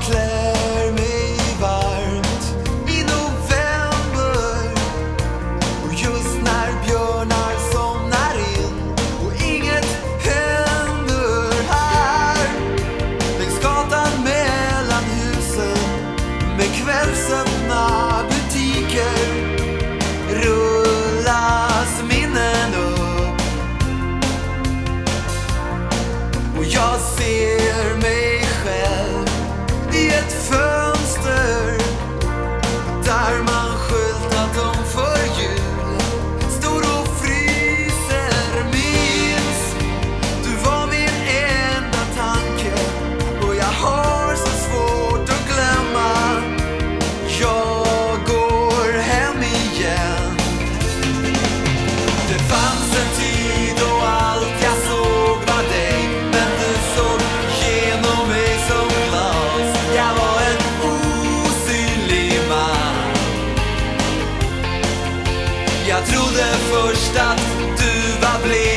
clear. Jag trodde först att du var blek.